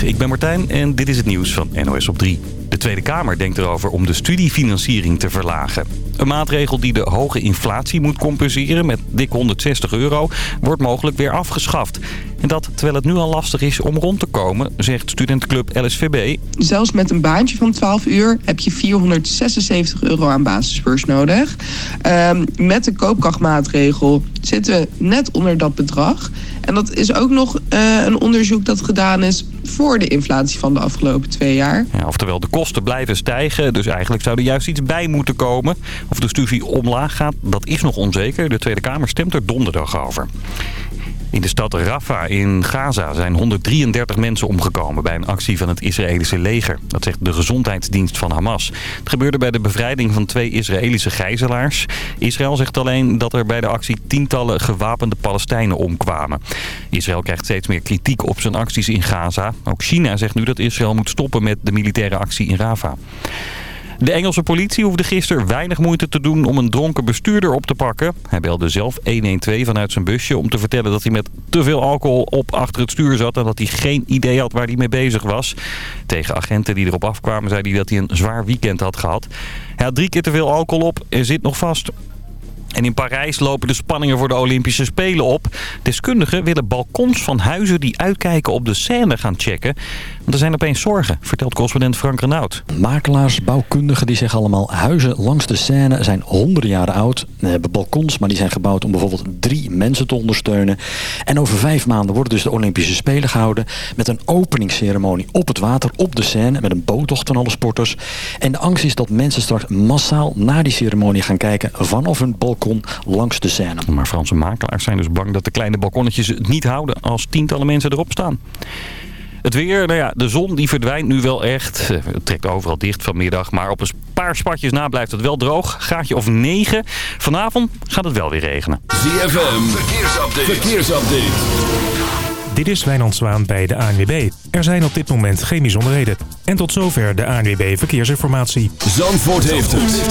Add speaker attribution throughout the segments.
Speaker 1: Ik ben Martijn en dit is het nieuws van NOS op 3. De Tweede Kamer denkt erover om de studiefinanciering te verlagen. Een maatregel die de hoge inflatie moet compenseren met dik 160 euro... wordt mogelijk weer afgeschaft. En dat terwijl het nu al lastig is om rond te komen, zegt studentenclub LSVB.
Speaker 2: Zelfs met een baantje van 12 uur heb je 476 euro aan basisbeurs nodig. Um, met de koopkrachtmaatregel zitten we net onder dat bedrag. En dat is ook nog uh, een onderzoek dat gedaan is voor de inflatie van de afgelopen twee jaar.
Speaker 1: Ja, oftewel, de kosten blijven stijgen, dus eigenlijk zou er juist iets bij moeten komen. Of de studie omlaag gaat, dat is nog onzeker. De Tweede Kamer stemt er donderdag over. In de stad Rafah in Gaza zijn 133 mensen omgekomen bij een actie van het Israëlische leger. Dat zegt de gezondheidsdienst van Hamas. Het gebeurde bij de bevrijding van twee Israëlische gijzelaars. Israël zegt alleen dat er bij de actie tientallen gewapende Palestijnen omkwamen. Israël krijgt steeds meer kritiek op zijn acties in Gaza. Ook China zegt nu dat Israël moet stoppen met de militaire actie in Rafah. De Engelse politie hoefde gisteren weinig moeite te doen om een dronken bestuurder op te pakken. Hij belde zelf 112 vanuit zijn busje om te vertellen dat hij met te veel alcohol op achter het stuur zat... en dat hij geen idee had waar hij mee bezig was. Tegen agenten die erop afkwamen zei hij dat hij een zwaar weekend had gehad. Hij had drie keer te veel alcohol op en zit nog vast. En in Parijs lopen de spanningen voor de Olympische Spelen op. Deskundigen willen balkons van huizen die uitkijken op de Seine gaan checken. Want er zijn opeens zorgen, vertelt correspondent Frank Renaud.
Speaker 3: Makelaars, bouwkundigen die zeggen allemaal... huizen langs de Seine zijn honderden jaren oud. Ze hebben balkons, maar die zijn gebouwd om bijvoorbeeld drie mensen te ondersteunen. En over vijf maanden worden dus de Olympische Spelen gehouden... met een openingsceremonie op het water, op de Seine... met een boottocht van alle sporters. En de angst is dat mensen straks massaal naar die ceremonie gaan kijken... vanaf hun balkon langs de Seine.
Speaker 1: Maar Franse makelaars zijn dus bang dat de kleine balkonnetjes het niet houden... als tientallen mensen erop staan. Het weer, nou ja, de zon die verdwijnt nu wel echt. Het trekt overal dicht vanmiddag, maar op een paar spatjes na blijft het wel droog. Gaatje of 9. Vanavond gaat het wel weer regenen.
Speaker 4: ZFM, verkeersupdate. verkeersupdate.
Speaker 5: Dit is Wijnand Zwaan bij de ANWB. Er zijn op dit moment geen bijzonderheden. En tot zover de ANWB Verkeersinformatie.
Speaker 4: Zandvoort heeft het.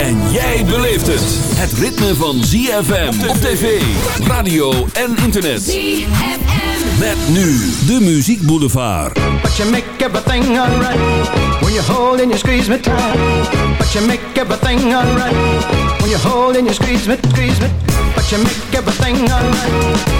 Speaker 4: En jij beleeft het. Het ritme van ZFM op tv, radio en internet. ZFM. Met nu de Muziek Boulevard.
Speaker 6: But you make everything alright. When you hold and you squeeze me tight. But you make everything alright. When you hold and you squeeze me, squeeze me. But you make everything alright.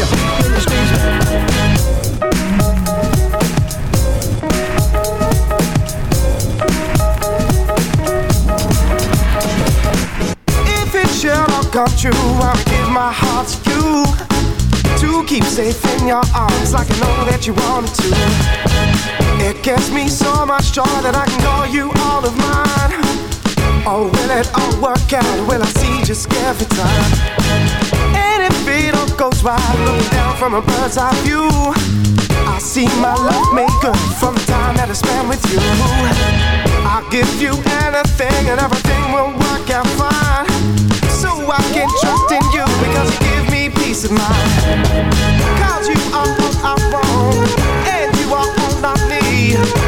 Speaker 6: and squeeze me. If it should all come true, I will give my heart to you to keep safe in your arms like I know that you wanted to. It gives me so much joy that I can call you all of mine. Oh, will it all work out? Will I see just every time? All goes right, looking down from a bird's eye view, I see my love make good from the time that I spent with you. I'll give you anything and everything will work out fine. So I can trust in you because you give me peace of mind. Cause you are all I want, and you are all I need.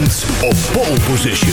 Speaker 4: Weekend op pole position.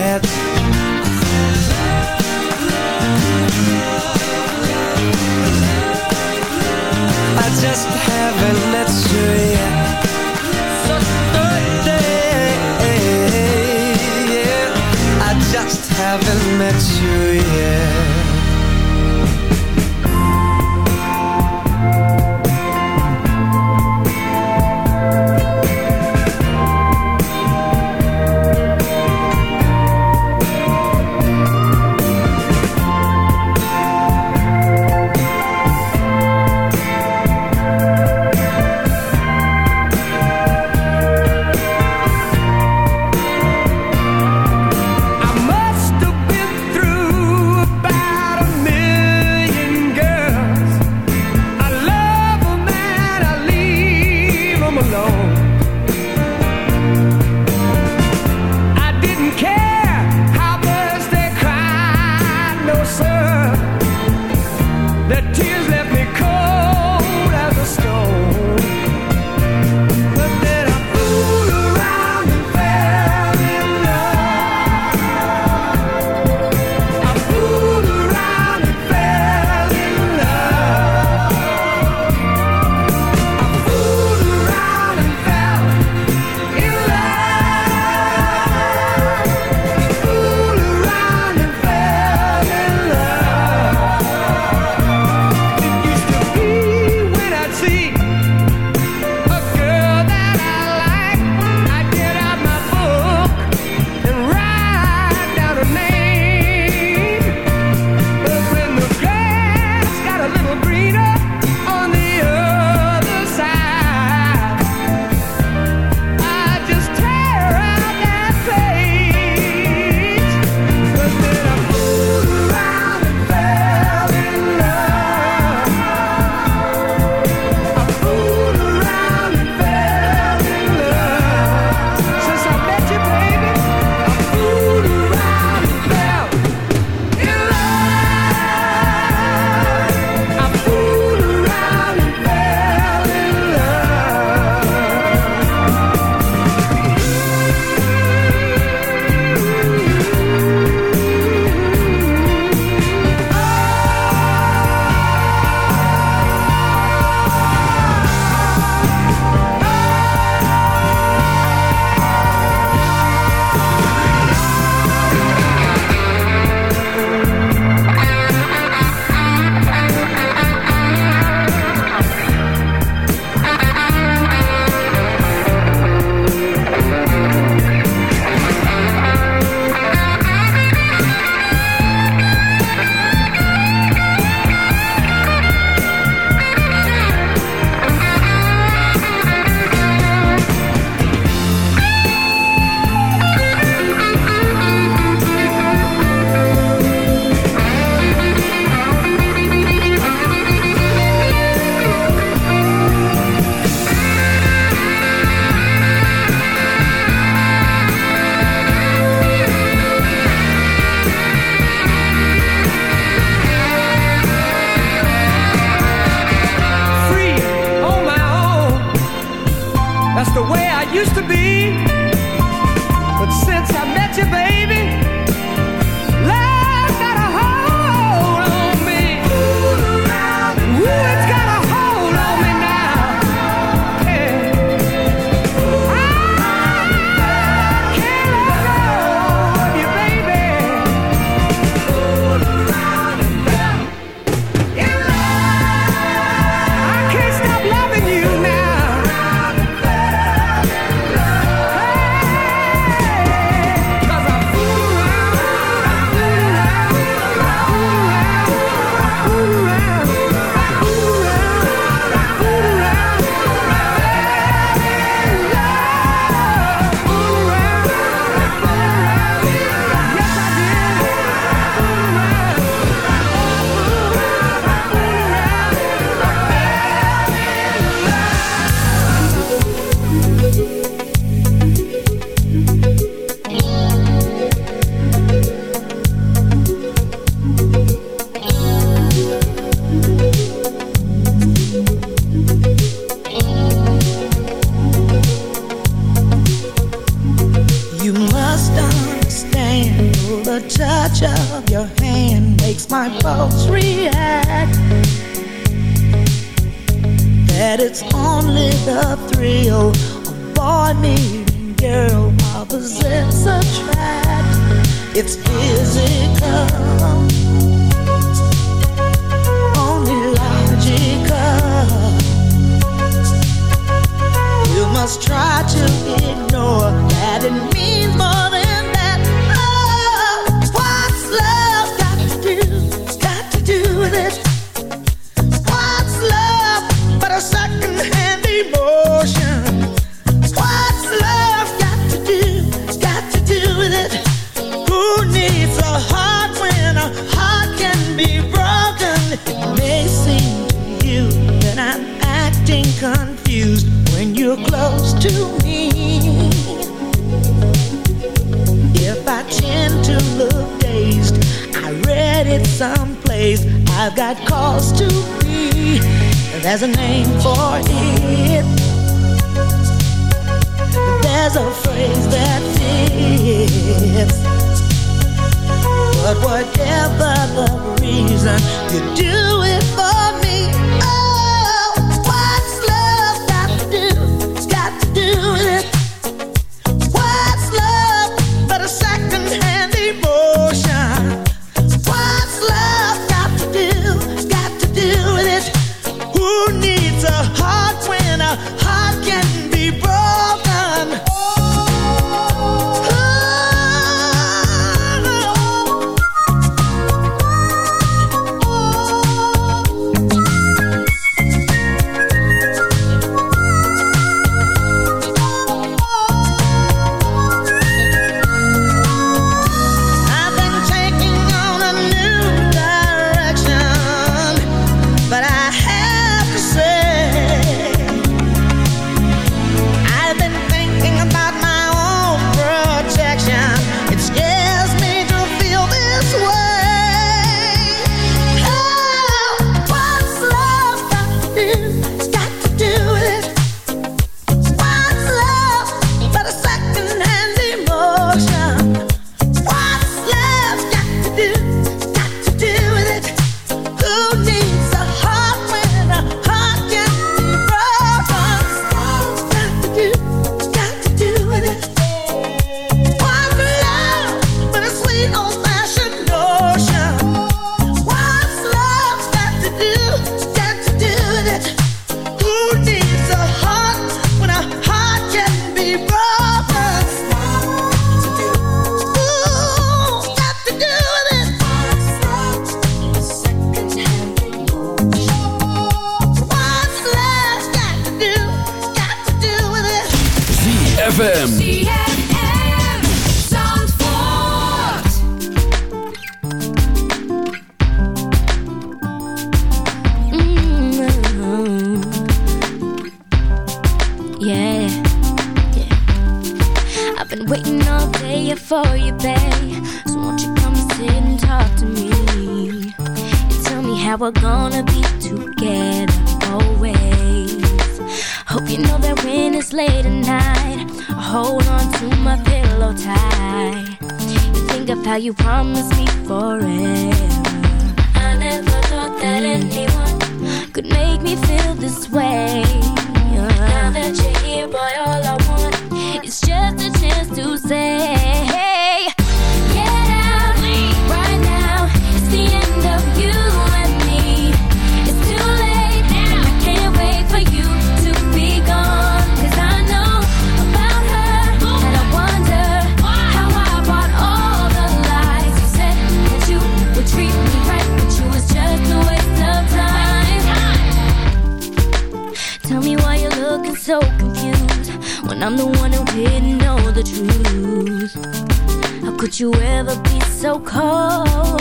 Speaker 7: so cold.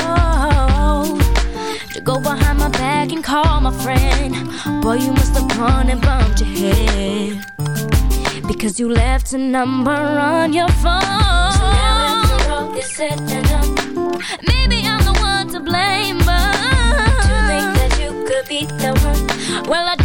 Speaker 7: To go behind my back and call my friend. Boy, you must have gone and bumped your head. Because you left a number on your phone. So now it's broke, it's said and done Maybe I'm the one to blame, but To think that you could be the one. Well, I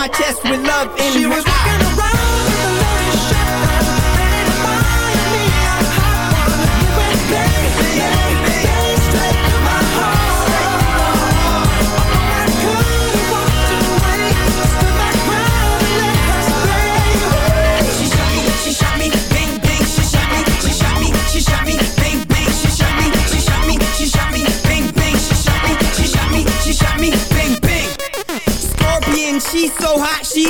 Speaker 8: my chest with love in She her
Speaker 9: was
Speaker 8: eyes.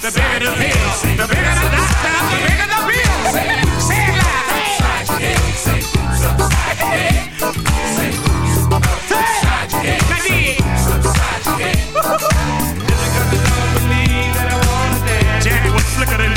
Speaker 10: the bigger the pill. The bigger the doctor, the bigger the bill. Say it loud. Jack was slicker than.